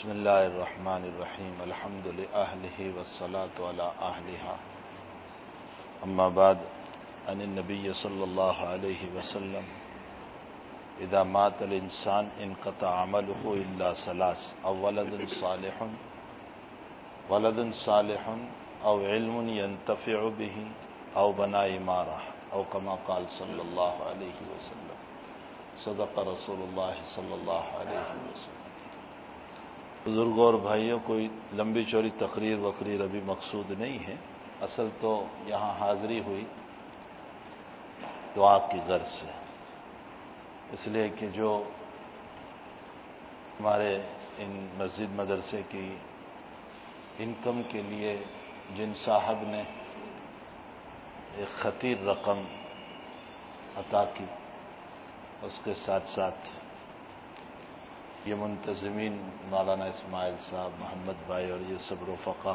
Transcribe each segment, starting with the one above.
بسم الله الرحمن الرحيم. الحمد لأهله والصلاة على أهلها. أما بعد أن النبي صلى الله عليه وسلم إذا مات الإنسان انقطع عمله إلا ثلاث أو ولد صالح ولد صالح أو علم ينتفع به أو بناء إمارة أو كما قال صلى الله عليه وسلم. صدق رسول الله صلى الله عليه وسلم. بزرگوں اور بھائیوں، کوئی لمبی چوری تقریر وقریر ابھی مقصود نہیں ہے۔ اصل تو یہاں حاضری ہوئی دعا کی غرض سے۔ اس لیے کہ جو ہمارے ان مسجد مدرسے کی انکم کے لیے جن صاحب نے ایک خطیر رقم عطا کی، اس کے ساتھ ساتھ یہ منتظمین مولانا اسماعیل صاحب، محمد بھائی اور یہ سب رفقا،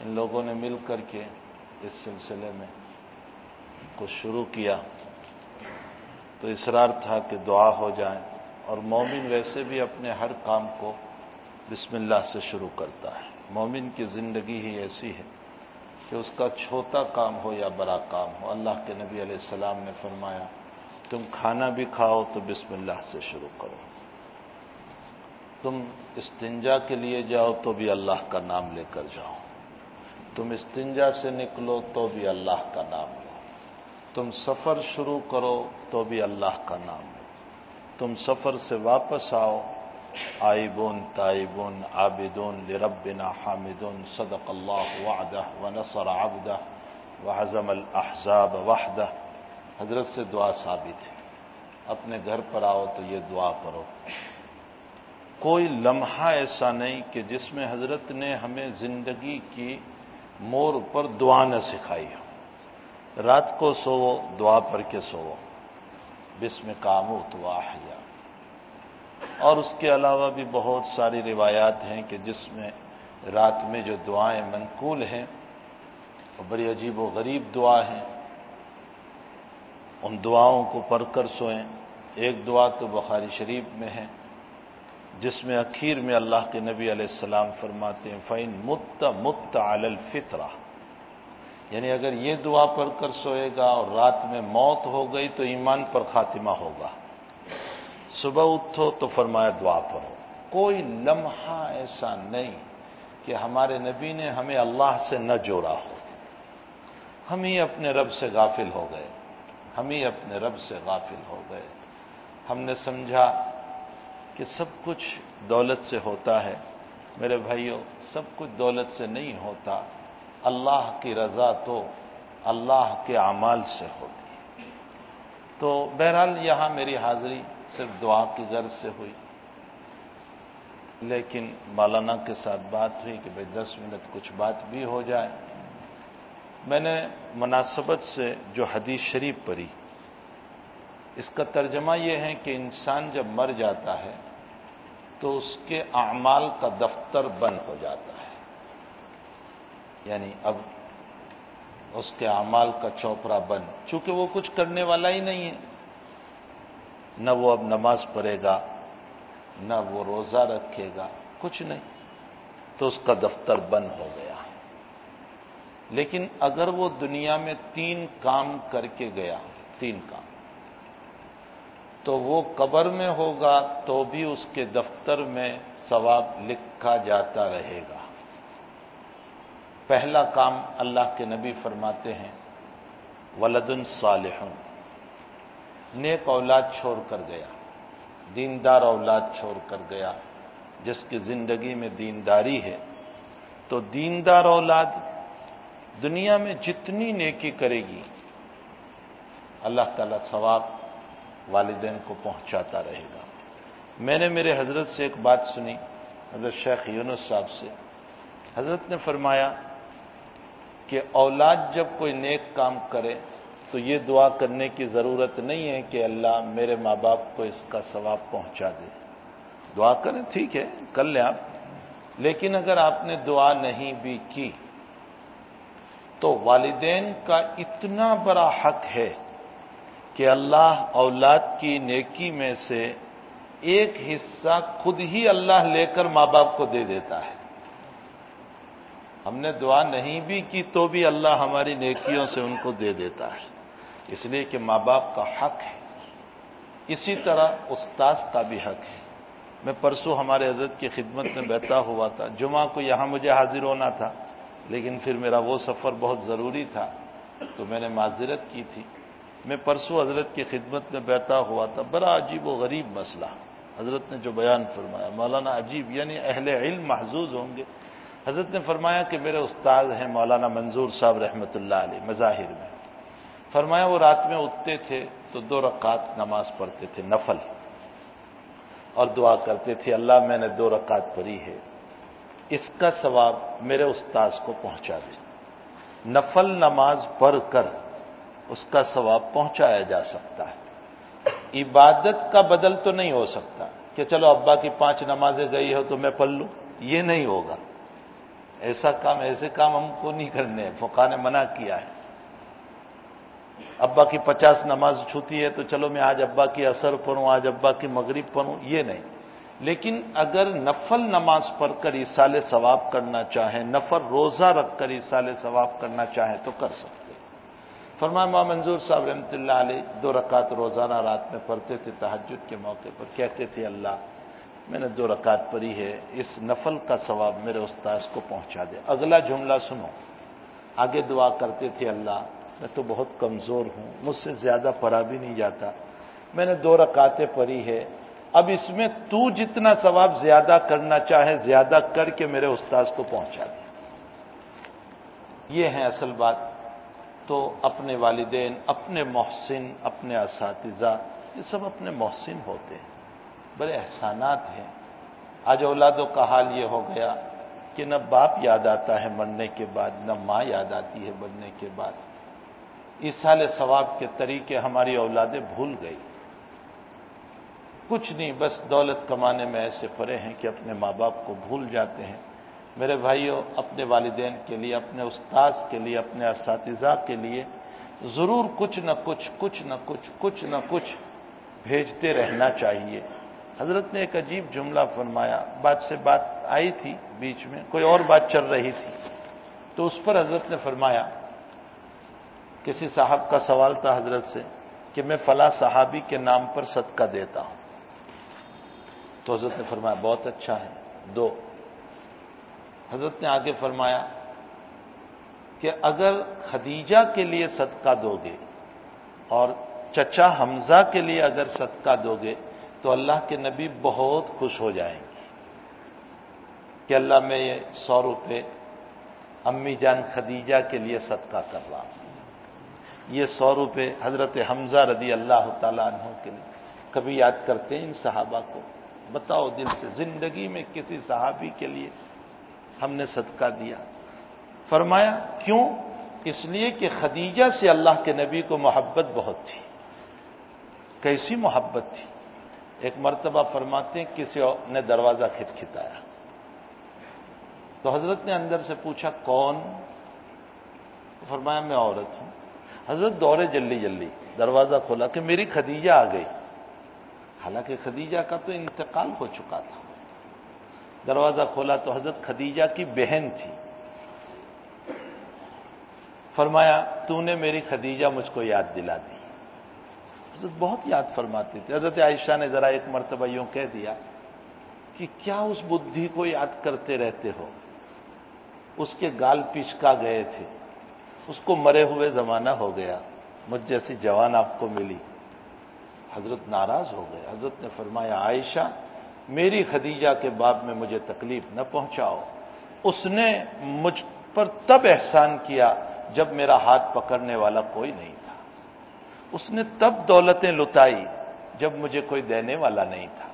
ان لوگوں نے مل کر کے اس سلسلے میں کچھ شروع کیا۔ تو اصرار تھا کہ دعا ہو جائے اور مومن ویسے بھی اپنے ہر کام کو بسم اللہ سے شروع کرتا ہے۔ مومن کی زندگی ہی ایسی ہے کہ اس کا چھوٹا کام ہو یا بڑا کام ہو۔ اللہ کے نبی علیہ السلام نے فرمایا، تم کھانا بھی کھاؤ تو بسم اللہ سے شروع کرو۔ تم استنجا کے لیے جاؤ تو بھی اللہ کا نام لے کر جاؤ۔ تم استنجا سے نکلو تو بھی اللہ کا نام لو۔ تم سفر شروع کرو تو بھی اللہ کا نام لو۔ تم سفر سے واپس آؤ۔ آئیبون تائیبون عابدون، لربنا حامدون، صدق اللہ وعدہ ونصر عبدہ وحزم الاحزاب وحدہ۔ حضرت سے دعا ثابت ہے۔ اپنے گھر پر آؤ تو یہ دعا کرو۔ کوئی لمحہ ایسا نہیں کہ جس میں حضرت نے ہمیں زندگی کی مور پر دعا نہ سکھائی ہو۔ رات کو سو دعا پر کے سو بسم کامو تو آیا اور اس کے علاوہ بھی بہت ساری روایات ہیں کہ جس میں رات میں جو دعائیں منقول ہیں، وہ بڑی عجیب و غریب دعا ہیں۔ ان دعاؤں کو پڑھ کر سوئیں۔ ایک دعا تو بخاری شریف میں ہے۔ جس میں اخیر میں اللہ کے نبی علیہ السلام فرماتے ہیں فائن مت مت الفطرہ یعنی اگر یہ دعا پڑھ کر سوئے گا اور رات میں موت ہو گئی تو ایمان پر خاتمہ ہوگا۔ صبح اٹھو تو فرمایا دعا پڑھو۔ کوئی لمحہ ایسا نہیں کہ ہمارے نبی نے ہمیں اللہ سے نہ جوڑا ہو۔ ہم ہی اپنے رب سے غافل ہو گئے۔ ہم ہی اپنے رب سے غافل ہو گئے۔ ہم نے سمجھا کہ سب کچھ دولت سے ہوتا ہے۔ میرے بھائیوں، سب کچھ دولت سے نہیں ہوتا۔ اللہ کی رضا تو اللہ کے اعمال سے ہوتی تو بہرحال یہاں میری حاضری صرف دعا کی غرض سے ہوئی۔ لیکن مولانا کے ساتھ بات ہوئی کہ بھائی دس منٹ کچھ بات بھی ہو جائے۔ میں نے مناسبت سے جو حدیث شریف پڑھی اس کا ترجمہ یہ ہے کہ انسان جب مر جاتا ہے تو اس کے اعمال کا دفتر بند ہو جاتا ہے۔ یعنی اب اس کے اعمال کا چوپڑا بند، چونکہ وہ کچھ کرنے والا ہی نہیں ہے۔ نہ وہ اب نماز پڑھے گا، نہ وہ روزہ رکھے گا، کچھ نہیں۔ تو اس کا دفتر بند ہو گیا۔ لیکن اگر وہ دنیا میں تین کام کر کے گیا، تین کام۔ تو وہ قبر میں ہوگا تو بھی اس کے دفتر میں ثواب لکھا جاتا رہے گا۔ پہلا کام اللہ کے نبی فرماتے ہیں، ولدن صالح نیک اولاد چھوڑ کر گیا، دیندار اولاد چھوڑ کر گیا، جس کی زندگی میں دینداری ہے۔ تو دیندار اولاد دنیا میں جتنی نیکی کرے گی، اللہ تعالی ثواب والدین کو پہنچاتا رہے گا۔ میں نے میرے حضرت سے ایک بات سنی، حضرت شیخ یونس صاحب سے۔ حضرت نے فرمایا کہ اولاد جب کوئی نیک کام کرے تو یہ دعا کرنے کی ضرورت نہیں ہے کہ اللہ میرے ماں باپ کو اس کا ثواب پہنچا دے۔ دعا کریں، ٹھیک ہے، کر لیں آپ۔ لیکن اگر آپ نے دعا نہیں بھی کی تو والدین کا اتنا بڑا حق ہے کہ اللہ اولاد کی نیکی میں سے ایک حصہ خود ہی اللہ لے کر ماں باپ کو دے دیتا ہے۔ ہم نے دعا نہیں بھی کی تو بھی اللہ ہماری نیکیوں سے ان کو دے دیتا ہے۔ اس لیے کہ ماں باپ کا حق ہے۔ اسی طرح استاذ کا بھی حق ہے۔ میں پرسوں ہمارے حضرت کی خدمت میں بیٹھا ہوا تھا۔ جمعہ کو یہاں مجھے حاضر ہونا تھا، لیکن پھر میرا وہ سفر بہت ضروری تھا، تو میں نے معذرت کی تھی۔ میں پرسوں حضرت کی خدمت میں بیٹھا ہوا تھا، بڑا عجیب و غریب مسئلہ۔ حضرت نے جو بیان فرمایا، مولانا عجیب یعنی اہل علم محظوظ ہوں گے۔ حضرت نے فرمایا کہ میرے استاد ہیں مولانا منظور صاحب رحمۃ اللہ علیہ، مظاہر میں۔ فرمایا وہ رات میں اٹھتے تھے تو دو رکعت نماز پڑھتے تھے، نفل۔ اور دعا کرتے تھے، اللہ میں نے دو رکعت پڑھی ہے، اس کا ثواب میرے استاذ کو پہنچا دے۔ نفل نماز پڑھ کر اس کا ثواب پہنچایا جا سکتا ہے۔ عبادت کا بدل تو نہیں ہو سکتا کہ چلو ابا کی پانچ نمازیں گئی ہو تو میں پڑھ لوں۔ یہ نہیں ہوگا۔ ایسا کام، ایسے کام ہم کو نہیں کرنے فقا نے منع کیا ہے۔ ابا کی پچاس نماز چھوتی ہے تو چلو میں آج ابا کی اثر پڑھوں، آج ابا کی مغرب پڑھوں، یہ نہیں۔ لیکن اگر نفل نماز پڑھ کر سال ثواب کرنا چاہیں، نفل روزہ رکھ کر سال ثواب کرنا چاہیں تو کر سکتے۔ فرما ماں منظور صاحب رحمۃ اللہ علیہ دو رکعت روزانہ رات میں پڑھتے تھے تحجد کے موقع پر کہتے تھے، اللہ، میں نے دو رکعت پڑھی ہے، اس نفل کا ثواب میرے استاذ کو پہنچا دے۔ اگلا جملہ سنو۔ آگے دعا کرتے تھے، اللہ، میں تو بہت کمزور ہوں، مجھ سے زیادہ پڑھا بھی نہیں جاتا۔ میں نے دو رکعتیں پڑھی ہے۔ اب اس میں تو جتنا ثواب زیادہ کرنا چاہے، زیادہ کر کے میرے استاذ کو پہنچا دے۔ یہ ہے اصل بات۔ تو اپنے والدین، اپنے محسن، اپنے اساتذہ، یہ سب اپنے محسن ہوتے ہیں، بڑے احسانات ہیں۔ آج اولادوں کا حال یہ ہو گیا کہ نہ باپ یاد آتا ہے مرنے کے بعد، نہ ماں یاد آتی ہے مرنے کے بعد۔ اس سال ثواب کے طریقے ہماری اولادیں بھول گئی۔ کچھ نہیں، بس دولت کمانے میں ایسے پڑے ہیں کہ اپنے ماں باپ کو بھول جاتے ہیں۔ میرے بھائیوں، اپنے والدین کے لیے، اپنے استاذ کے لیے، اپنے اساتذہ کے لیے ضرور کچھ نہ کچھ کچھ نہ کچھ کچھ نہ کچھ بھیجتے رہنا چاہیے۔ حضرت نے ایک عجیب جملہ فرمایا، بات سے بات آئی تھی بیچ میں، کوئی اور بات چل رہی تھی۔ تو اس پر حضرت نے فرمایا، کسی صاحب کا سوال تھا حضرت سے کہ میں فلاں صحابی کے نام پر صدقہ دیتا ہوں۔ تو حضرت نے فرمایا، بہت اچھا ہے، دو۔ حضرت نے آگے فرمایا کہ اگر خدیجہ کے لیے صدقہ دو گے اور چچا حمزہ کے لیے اگر صدقہ دو گے تو اللہ کے نبی بہت خوش ہو جائیں گے کہ اللہ میں یہ سو روپے امی جان خدیجہ کے لیے صدقہ کر رہا ہوں یہ سو روپے حضرت حمزہ رضی اللہ تعالیٰ عنہ کے لیے۔ کبھی یاد کرتے ہیں ان صحابہ کو؟ بتاؤ دل سے، زندگی میں کسی صحابی کے لیے ہم نے صدقہ دیا۔ فرمایا، کیوں؟ اس لیے کہ خدیجہ سے اللہ کے نبی کو محبت بہت تھی۔ کیسی محبت تھی؟ ایک مرتبہ فرماتے ہیں، کسی نے دروازہ کھٹکھٹایا۔ تو حضرت نے اندر سے پوچھا، کون؟ فرمایا، میں عورت ہوں۔ حضرت دورے جلدی جلدی دروازہ کھولا کہ میری خدیجہ آ گئی۔ حالانکہ خدیجہ کا تو انتقال ہو چکا تھا۔ دروازہ کھولا تو حضرت خدیجہ کی بہن تھی۔ فرمایا، تو نے میری خدیجہ مجھ کو یاد دلا دی۔ حضرت بہت یاد فرماتی تھی حضرت عائشہ نے ذرا ایک مرتبہ یوں کہہ دیا کہ کیا اس بدھی کو یاد کرتے رہتے ہو؟ اس کے گال پچکا گئے تھے۔ اس کو مرے ہوئے زمانہ ہو گیا۔ مجھ جیسی جوان آپ کو ملی۔ حضرت ناراض ہو گئے۔ حضرت نے فرمایا، عائشہ میری خدیجہ کے باب میں مجھے تکلیف نہ پہنچاؤ۔ اس نے مجھ پر تب احسان کیا جب میرا ہاتھ پکڑنے والا کوئی نہیں تھا۔ اس نے تب دولتیں لٹائی جب مجھے کوئی دینے والا نہیں تھا۔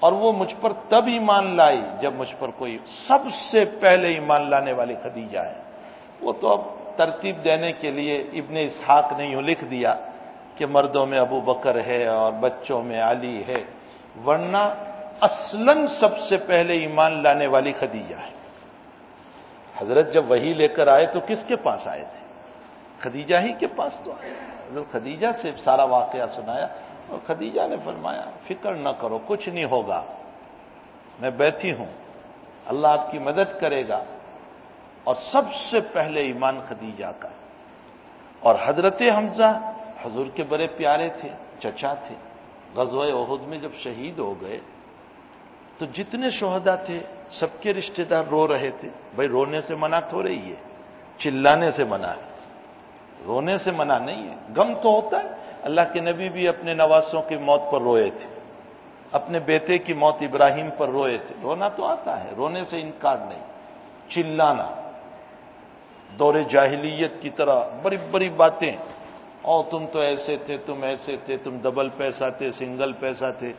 اور وہ مجھ پر تب ایمان لائی جب مجھ پر کوئی سب سے پہلے ایمان لانے والی خدیجہ ہے۔ وہ تو اب ترتیب دینے کے لیے ابن اسحاق نے یوں لکھ دیا کہ مردوں میں ابو بکر ہے اور بچوں میں علی ہے۔ ورنہ اصلاً سب سے پہلے ایمان لانے والی خدیجہ ہے۔ حضرت جب وہی لے کر آئے تو کس کے پاس آئے تھے؟ خدیجہ ہی کے پاس تو آئے۔ حضرت خدیجہ سے سارا واقعہ سنایا اور خدیجہ نے فرمایا، فکر نہ کرو، کچھ نہیں ہوگا۔ میں بیٹھی ہوں۔ اللہ آپ کی مدد کرے گا۔ اور سب سے پہلے ایمان خدیجہ کا۔ اور حضرت حمزہ حضور کے بڑے پیارے تھے، چچا تھے۔ غزوہ عہد میں جب شہید ہو گئے تو جتنے شہدا تھے، سب کے رشتہ دار رو رہے تھے۔ بھائی، رونے سے منع تو رہی ہے، چلانے سے منع ہے۔ رونے سے منع نہیں ہے، غم تو ہوتا ہے۔ اللہ کے نبی بھی اپنے نواسوں کی موت پر روئے تھے۔ اپنے بیٹے کی موت ابراہیم پر روئے تھے۔ رونا تو آتا ہے، رونے سے انکار نہیں۔ چلانا۔ دور جاہلیت کی طرح بڑی بڑی باتیں۔ او، تم تو ایسے تھے، تم ایسے تھے، تم ڈبل پیسہ تھے، سنگل پیسہ تھے۔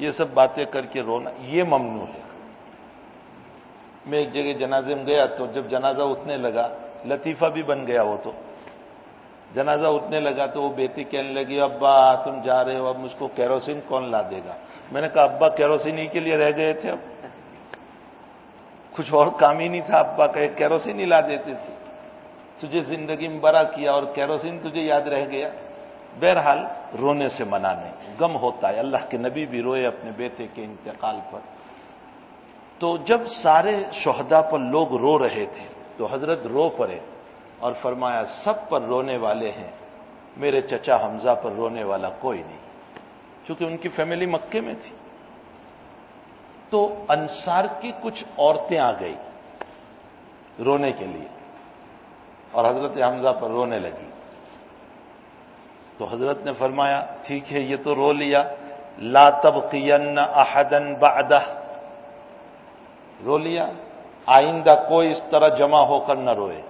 یہ سب باتیں کر کے رونا، یہ ممنوع ہے۔ میں ایک جگہ جنازے میں گیا تو جب جنازہ اٹھنے لگا، لطیفہ بھی بن گیا وہ تو۔ جنازہ اٹھنے لگا تو وہ بیٹی کہنے لگی، ابا تم جا رہے ہو، اب مجھ کو کیروسین کون لا دے گا؟ میں نے کہا، ابا کیروسین ہی کے لیے رہ گئے تھے اب۔ کچھ اور کام ہی نہیں تھا، ابا کہ کیروسین ہی لا دیتے تھے۔ تجھے زندگی میں بڑا کیا اور کیروسین تجھے یاد رہ گیا۔ بہرحال رونے سے منع نہیں، غم ہوتا ہے۔ اللہ کے نبی بھی روئے اپنے بیٹے کے انتقال پر۔ تو جب سارے شہدا پر لوگ رو رہے تھے، تو حضرت رو پڑے اور فرمایا، سب پر رونے والے ہیں، میرے چچا حمزہ پر رونے والا کوئی نہیں۔ چونکہ ان کی فیملی مکے میں تھی۔ تو انصار کی کچھ عورتیں آ گئی رونے کے لیے اور حضرت حمزہ پر رونے لگی۔ تو حضرت نے فرمایا، ٹھیک ہے، یہ تو رو لیا۔ لا تبقین احدن بعدہ رو لیا۔ آئندہ کوئی اس طرح جمع ہو کر نہ روئے۔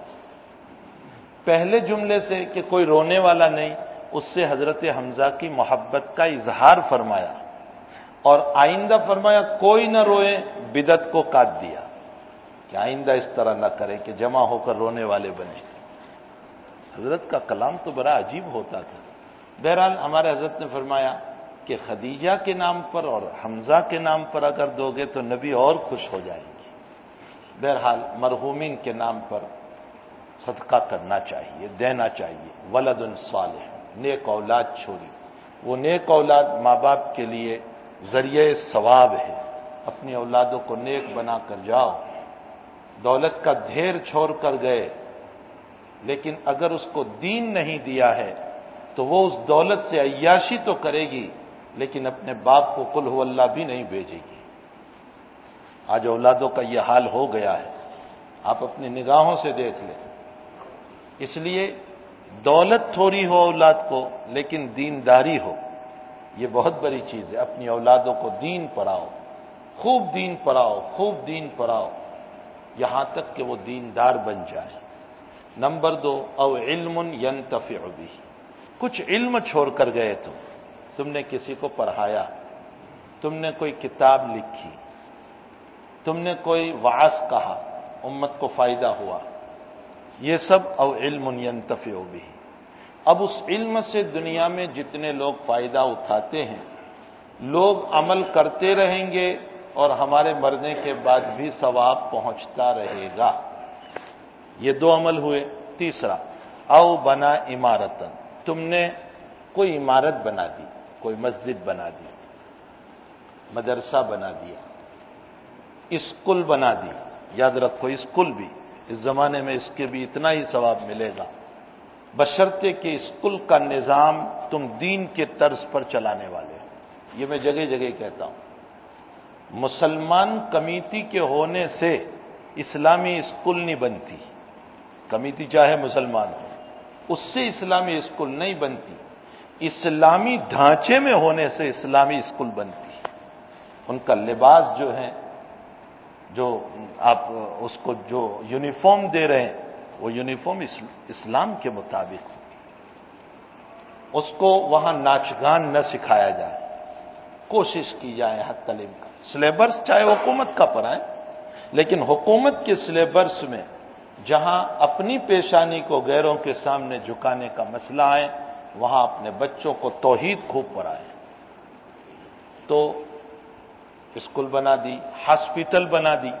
پہلے جملے سے کہ کوئی رونے والا نہیں، اس سے حضرت حمزہ کی محبت کا اظہار فرمایا۔ اور آئندہ فرمایا، کوئی نہ روئے بدت کو کاٹ دیا۔ کہ آئندہ اس طرح نہ کرے کہ جمع ہو کر رونے والے بنے۔ حضرت کا کلام تو بڑا عجیب ہوتا تھا۔ بہرحال ہمارے حضرت نے فرمایا کہ خدیجہ کے نام پر اور حمزہ کے نام پر اگر دو گے تو نبی اور خوش ہو جائیں گے۔ بہرحال مرحومین کے نام پر صدقہ کرنا چاہیے، دینا چاہیے۔ ولد الصالح نیک اولاد چھوڑی۔ وہ نیک اولاد ماں باپ کے لیے ذریعہ ثواب ہے۔ اپنی اولادوں کو نیک بنا کر جاؤ۔ دولت کا ڈھیر چھوڑ کر گئے۔ لیکن اگر اس کو دین نہیں دیا ہے تو وہ اس دولت سے عیاشی تو کرے گی، لیکن اپنے باپ کو کل ہو اللہ بھی نہیں بھیجے گی۔ آج اولادوں کا یہ حال ہو گیا ہے۔ آپ اپنی نگاہوں سے دیکھ لیں۔ اس لیے دولت تھوڑی ہو اولاد کو، لیکن دینداری ہو۔ یہ بہت بڑی چیز ہے۔ اپنی اولادوں کو دین پڑھاؤ۔ خوب دین پڑھاؤ، خوب دین پڑھاؤ۔ یہاں تک کہ وہ دیندار بن جائے نمبر دو، او علم ینتفع بھی کچھ علم چھوڑ کر گئے تم۔ تم نے کسی کو پڑھایا، تم نے کوئی کتاب لکھی، تم نے کوئی واس کہا، امت کو فائدہ ہوا۔ یہ سب او علم ینتفع بھی اب اس علم سے دنیا میں جتنے لوگ فائدہ اٹھاتے ہیں، لوگ عمل کرتے رہیں گے اور ہمارے مرنے کے بعد بھی ثواب پہنچتا رہے گا۔ یہ دو عمل ہوئے، تیسرا، او بنا عمارت تم نے کوئی عمارت بنا دی، کوئی مسجد بنا دی، مدرسہ بنا دیا، اسکول بنا دی۔ یاد رکھو، اسکول بھی، اس زمانے میں اس کے بھی اتنا ہی ثواب ملے گا۔ بشرطے کے اسکول کا نظام تم دین کے طرز پر چلانے والے یہ میں جگہ جگہ کہتا ہوں۔ مسلمان کمیٹی کے ہونے سے اسلامی اسکول نہیں بنتی۔ کمیٹی چاہے مسلمان ہو۔ اس سے اسلامی اسکول نہیں بنتی۔ اسلامی ڈھانچے میں ہونے سے اسلامی اسکول بنتی۔ ان کا لباس جو ہے، جو آپ اس کو جو یونیفارم دے رہے ہیں، وہ یونیفارم اسلام کے مطابق ہو۔ اس کو وہاں ناچ گان نہ سکھایا جائے۔ کوشش کی جائے حد تعلیم کا۔ سلیبس چاہے حکومت کا پڑھائیں لیکن حکومت کے سلیبس میں جہاں اپنی پیشانی کو غیروں کے سامنے جھکانے کا مسئلہ آئے، وہاں اپنے بچوں کو توحید خوب پڑھائیں تو اسکول بنا دی، ہاسپٹل بنا دی،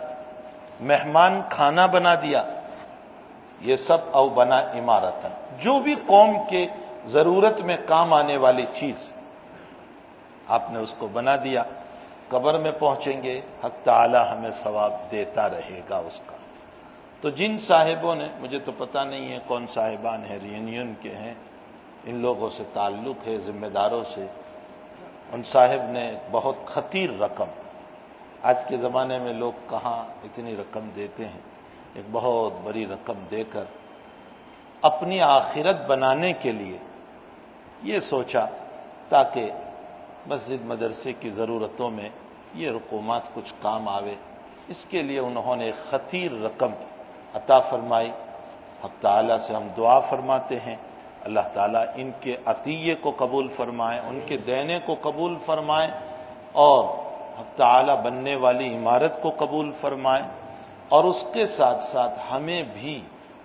مہمان کھانا بنا دیا، یہ سب او بنا عمارت جو بھی قوم کے ضرورت میں کام آنے والی چیز آپ نے اس کو بنا دیا، قبر میں پہنچیں گے، حق تعالی ہمیں ثواب دیتا رہے گا اس کا۔ تو جن صاحبوں نے، مجھے تو پتہ نہیں ہے کون صاحبان ہیں ریونین کے ہیں، ان لوگوں سے تعلق ہے، ذمہ داروں سے۔ ان صاحب نے بہت خطیر رقم، آج کے زمانے میں لوگ کہاں اتنی رقم دیتے ہیں؟ ایک بہت بڑی رقم دے کر اپنی آخرت بنانے کے لیے یہ سوچا، تاکہ مسجد مدرسے کی ضرورتوں میں یہ رقومات کچھ کام آوے۔ اس کے لیے انہوں نے خطیر رقم عطا فرمائی حق تعالیٰ سے ہم دعا فرماتے ہیں۔ اللہ تعالیٰ ان کے عطیے کو قبول فرمائیں ان کے دینے کو قبول فرمائیں اور حق تعالیٰ بننے والی عمارت کو قبول فرمائیں اور اس کے ساتھ ساتھ ہمیں بھی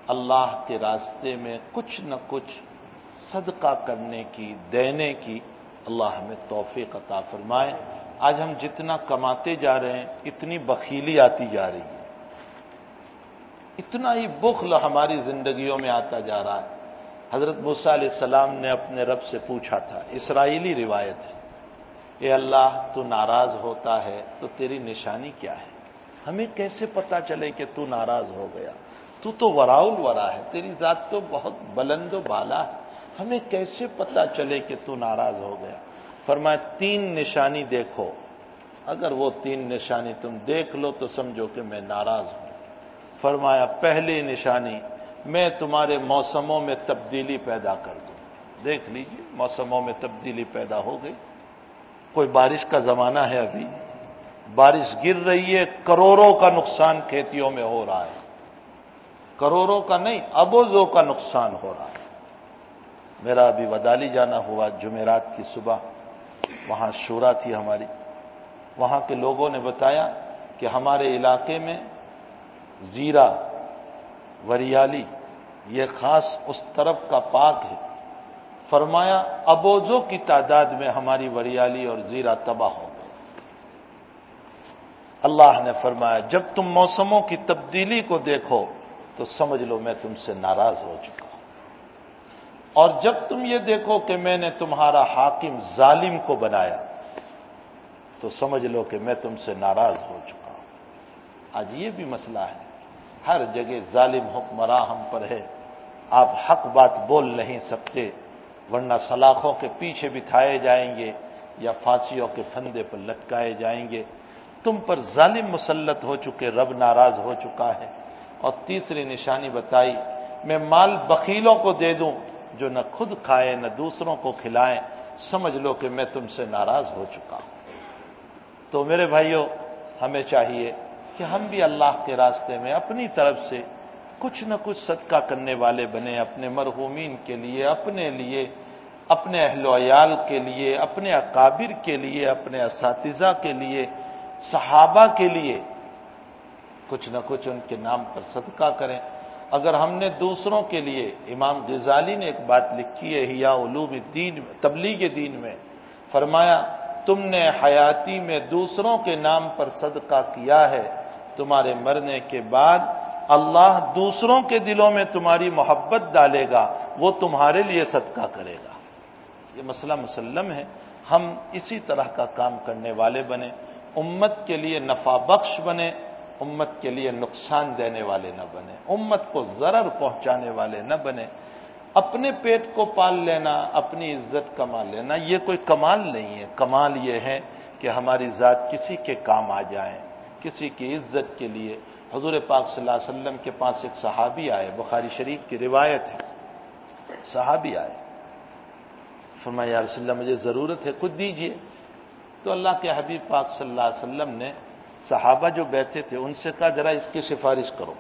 اللہ کے راستے میں کچھ نہ کچھ صدقہ کرنے کی، دینے کی اللہ ہمیں توفیق عطا فرمائے۔ آج ہم جتنا کماتے جا رہے ہیں، اتنی بخیلی آتی جا رہی ہے۔ اتنا ہی بخل ہماری زندگیوں میں آتا جا رہا ہے۔ حضرت موسیٰ علیہ السلام نے اپنے رب سے پوچھا تھا، اسرائیلی روایت ہے۔ اے اللہ، تو ناراض ہوتا ہے، تو تیری نشانی کیا ہے؟ ہمیں کیسے پتا چلے کہ تو ناراض ہو گیا؟ تو تو وراؤل ورا ہے، تیری ذات تو بہت بلند و بالا ہے۔ ہمیں کیسے پتا چلے کہ تو ناراض ہو گیا؟ فرمایا، تین نشانی دیکھو۔ اگر وہ تین نشانی تم دیکھ لو تو سمجھو کہ میں ناراض ہوں۔ فرمایا، پہلی نشانی، میں تمہارے موسموں میں تبدیلی پیدا کر دوں۔ دیکھ لیجیے موسموں میں تبدیلی پیدا ہو گئی۔ کوئی بارش کا زمانہ ہے ابھی۔ بارش گر رہی ہے، کروڑوں کا نقصان کھیتیوں میں ہو رہا ہے۔ کروڑوں کا نہیں، ابوزوں کا نقصان ہو رہا ہے۔ میرا ابھی ودالی جانا ہوا، جمعرات کی صبح۔ وہاں شورا تھی ہماری۔ وہاں کے لوگوں نے بتایا کہ ہمارے علاقے میں زیرا، وریالی، یہ خاص اس طرف کا پاک ہے۔ فرمایا ابوزوں کی تعداد میں ہماری وریالی اور زیرا تباہ ہو گئے اللہ نے فرمایا، جب تم موسموں کی تبدیلی کو دیکھو، تو سمجھ لو میں تم سے ناراض ہو چکا ہوں۔ اور جب تم یہ دیکھو کہ میں نے تمہارا حاکم ظالم کو بنایا، تو سمجھ لو کہ میں تم سے ناراض ہو چکا ہوں۔ آج یہ بھی مسئلہ ہے۔ ہر جگہ ظالم حکمراں ہم پر ہے۔ آپ حق بات بول نہیں سکتے، ورنہ سلاخوں کے پیچھے بٹھائے جائیں گے یا پھانسیوں کے پھندے پر لٹکائے جائیں گے۔ تم پر ظالم مسلط ہو چکے، رب ناراض ہو چکا ہے۔ اور تیسری نشانی بتائی، میں مال بخیلوں کو دے دوں جو نہ خود کھائے نہ دوسروں کو کھلائیں۔ سمجھ لو کہ میں تم سے ناراض ہو چکا ہوں۔ تو میرے بھائیوں ہمیں چاہیے کہ ہم بھی اللہ کے راستے میں اپنی طرف سے کچھ نہ کچھ صدقہ کرنے والے بنے اپنے مرحومین کے لیے، اپنے لیے، اپنے اہل و عیال کے لیے، اپنے اکابر کے لیے، اپنے اساتذہ کے لیے، صحابہ کے لیے کچھ نہ کچھ ان کے نام پر صدقہ کریں۔ اگر ہم نے دوسروں کے لیے، امام غزالی نے ایک بات لکھی ہے ہیا علوم دین تبلیغ دین میں، فرمایا، تم نے حیاتی میں دوسروں کے نام پر صدقہ کیا ہے۔ تمہارے مرنے کے بعد اللہ دوسروں کے دلوں میں تمہاری محبت ڈالے گا، وہ تمہارے لیے صدقہ کرے گا۔ یہ مسئلہ مسلم ہے۔ ہم اسی طرح کا کام کرنے والے بنے امت کے لیے نفع بخش بنے امت کے لیے نقصان دینے والے نہ بنے امت کو ضرر پہنچانے والے نہ بنے اپنے پیٹ کو پال لینا، اپنی عزت کما لینا، یہ کوئی کمال نہیں ہے۔ کمال یہ ہے کہ ہماری ذات کسی کے کام آ جائیں۔ کسی کی عزت کے لیے حضور پاک صلی اللہ علیہ وسلم کے پاس ایک صحابی آئے، بخاری شریف کی روایت ہے۔ صحابی آئے۔ فرمایا، یا رسول اللہ، مجھے ضرورت ہے، خود دیجیے۔ تو اللہ کے حبیب پاک صلی اللہ علیہ وسلم نے صحابہ جو بیٹھے تھے، ان سے کہا، ذرا اس کی سفارش کرو۔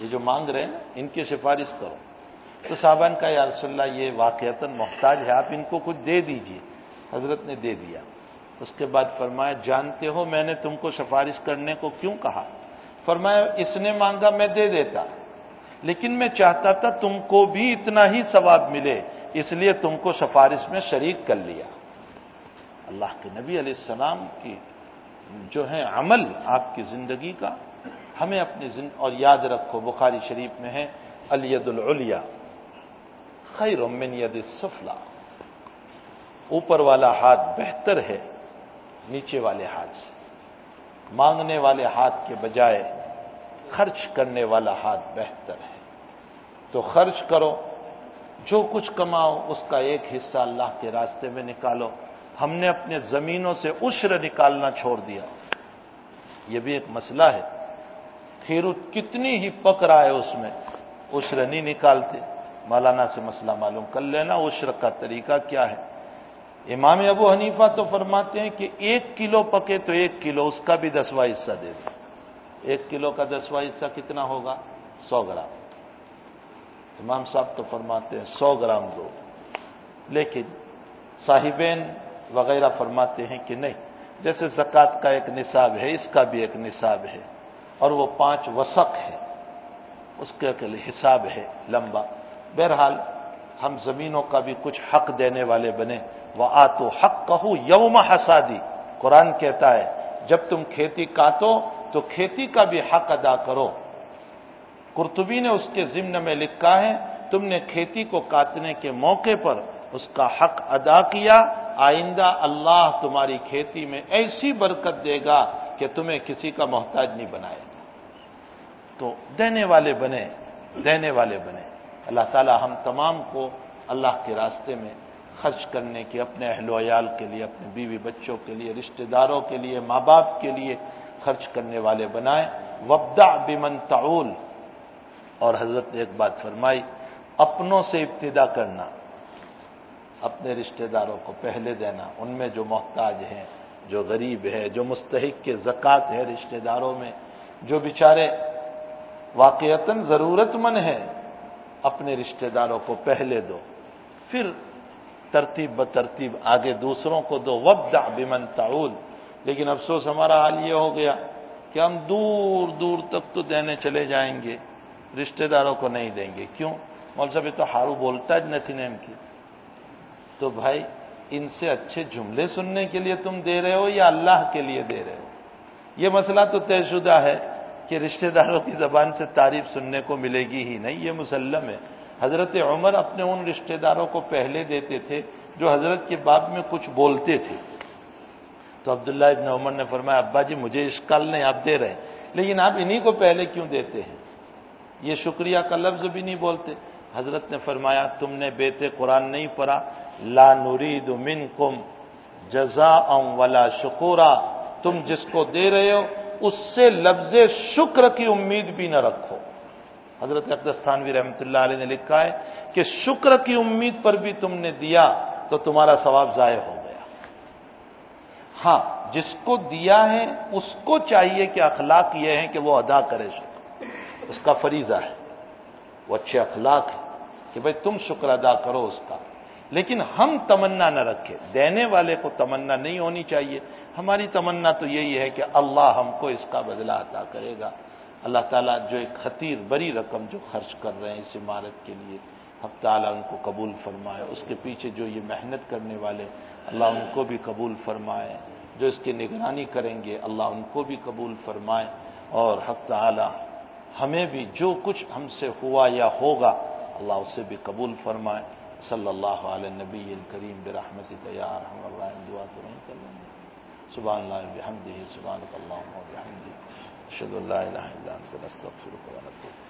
یہ جو مانگ رہے ہیں نا، ان کی سفارش کرو۔ تو صحابہ نے کہا، یا رسول اللہ، یہ واقعتاً محتاج ہے، آپ ان کو کچھ دے دیجیے۔ حضرت نے دے دیا۔ اس کے بعد فرمایا، جانتے ہو میں نے تم کو سفارش کرنے کو کیوں کہا؟ فرمایا، اس نے مانگا میں دے دیتا، لیکن میں چاہتا تھا تم کو بھی اتنا ہی ثواب ملے، اس لیے تم کو سفارش میں شریک کر لیا۔ اللہ کے نبی علیہ السلام کی جو ہے عمل، آپ کی زندگی کا، ہمیں اپنی زندگی اور یاد رکھو، بخاری شریف میں ہے الید العلیا خیر من ید السفلا۔ اوپر والا ہاتھ بہتر ہے۔ نیچے والے ہاتھ سے۔ مانگنے والے ہاتھ کے بجائے خرچ کرنے والا ہاتھ بہتر ہے۔ تو خرچ کرو، جو کچھ کماؤ، اس کا ایک حصہ اللہ کے راستے میں نکالو۔ ہم نے اپنے زمینوں سے عشر نکالنا چھوڑ دیا۔ یہ بھی ایک مسئلہ ہے۔ کھیرو کتنی ہی پک رہا ہے اس میں، عشر نہیں نکالتے۔ مولانا سے مسئلہ معلوم کر لینا، عشر کا طریقہ کیا ہے؟ امام ابو حنیفہ تو فرماتے ہیں کہ ایک کلو پکے تو ایک کلو، اس کا بھی دسواں حصہ دے دیں ایک کلو کا دسواں حصہ کتنا ہوگا؟ سو گرام۔ امام صاحب تو فرماتے ہیں سو گرام دو۔ لیکن صاحبین وغیرہ فرماتے ہیں کہ نہیں، جیسے زکوٰۃ کا ایک نصاب ہے، اس کا بھی ایک نصاب ہے، اور وہ پانچ وسق ہے، اس کا حساب ہے لمبا۔ بہرحال ہم زمینوں کا بھی کچھ حق دینے والے بنے وہ آ تو حق کہو یوم حسادی قرآن کہتا ہے، جب تم کھیتی کاٹو تو کھیتی کا بھی حق ادا کرو۔ کرتبی نے اس کے ضمن میں لکھا ہے، تم نے کھیتی کو کاٹنے کے موقع پر اس کا حق ادا کیا۔ آئندہ اللہ تمہاری کھیتی میں ایسی برکت دے گا کہ تمہیں کسی کا محتاج نہیں بنائے گا تو دینے والے بنے دینے والے بنے اللہ تعالی ہم تمام کو اللہ کے راستے میں خرچ کرنے کے اپنے اہل و عیال کے لیے، اپنے بیوی بچوں کے لیے، رشتہ داروں کے لیے، ماں باپ کے لیے خرچ کرنے والے بنائیں وبدا بمن تعول۔ اور حضرت نے ایک بات فرمائی، اپنوں سے ابتدا کرنا، اپنے رشتہ داروں کو پہلے دینا۔ ان میں جو محتاج ہیں، جو غریب ہے جو مستحق کے زکوٰۃ ہے رشتہ داروں میں، جو بیچارے واقعتاً ضرورت مند ہیں اپنے رشتہ داروں کو پہلے دو، پھر ترتیب بترتیب آگے دوسروں کو دو وبدا بمن تعول۔ لیکن افسوس ہمارا حال یہ ہو گیا کہ ہم دور دور تک تو دینے چلے جائیں گے، رشتہ داروں کو نہیں دیں گے۔ کیوں؟ مول صاحب تو ہارو بولتا نتھی نیم کی۔ تو بھائی، ان سے اچھے جملے سننے کے لیے تم دے رہے ہو یا اللہ کے لیے دے رہے ہو؟ یہ مسئلہ تو طے شدہ ہے۔ کہ رشتہ داروں کی زبان سے تعریف سننے کو ملے گی ہی نہیں، یہ مسلم ہے۔ حضرت عمر اپنے ان رشتہ داروں کو پہلے دیتے تھے جو حضرت کے باب میں کچھ بولتے تھے۔ تو عبداللہ ابن عمر نے فرمایا، ابا جی مجھے اس کل نہیں آپ دے رہے لیکن آپ انہی کو پہلے کیوں دیتے ہیں؟ یہ شکریہ کا لفظ بھی نہیں بولتے۔ حضرت نے فرمایا، تم نے بیتے قرآن نہیں پڑھا۔ لا نرید من کم جزا ولا شکورا۔ تم جس کو دے رہے ہو اس سے لفظ شکر کی امید بھی نہ رکھو۔ حضرت اقدستانوی رحمۃ اللہ علیہ نے لکھا ہے کہ شکر کی امید پر بھی تم نے دیا تو تمہارا ثواب ضائع ہو گیا۔ ہاں جس کو دیا ہے، اس کو چاہیے کہ اخلاق یہ ہے کہ وہ ادا کرے شکر۔ اس کا فریضہ ہے۔ وہ اچھے اخلاق ہے کہ بھائی تم شکر ادا کرو اس کا۔ لیکن ہم تمنا نہ رکھے۔ دینے والے کو تمنا نہیں ہونی چاہیے۔ ہماری تمنا تو یہی ہے کہ اللہ ہم کو اس کا بدلہ عطا کرے گا۔ اللہ تعالیٰ جو ایک خطیر بڑی رقم جو خرچ کر رہے ہیں اس عمارت کے لیے اب تعالیٰ ان کو قبول فرمائے۔ اس کے پیچھے جو یہ محنت کرنے والے، اللہ ان کو بھی قبول فرمائے۔ جو اس کی نگرانی کریں گے، اللہ ان کو بھی قبول فرمائے۔ اور حق تعالیٰ ہمیں بھی جو کچھ ہم سے ہوا یا ہوگا، اللہ اسے بھی قبول فرمائے۔ صلی اللہ علیہ نبی الکریم برحمت تیار ہم اللہ دعا تو نہیں کر لیں گے سبحان اللہ بحمدہ سبحان اللہ بحمدہ شد اللہ الہ الا انت، نستغفرک و نتوب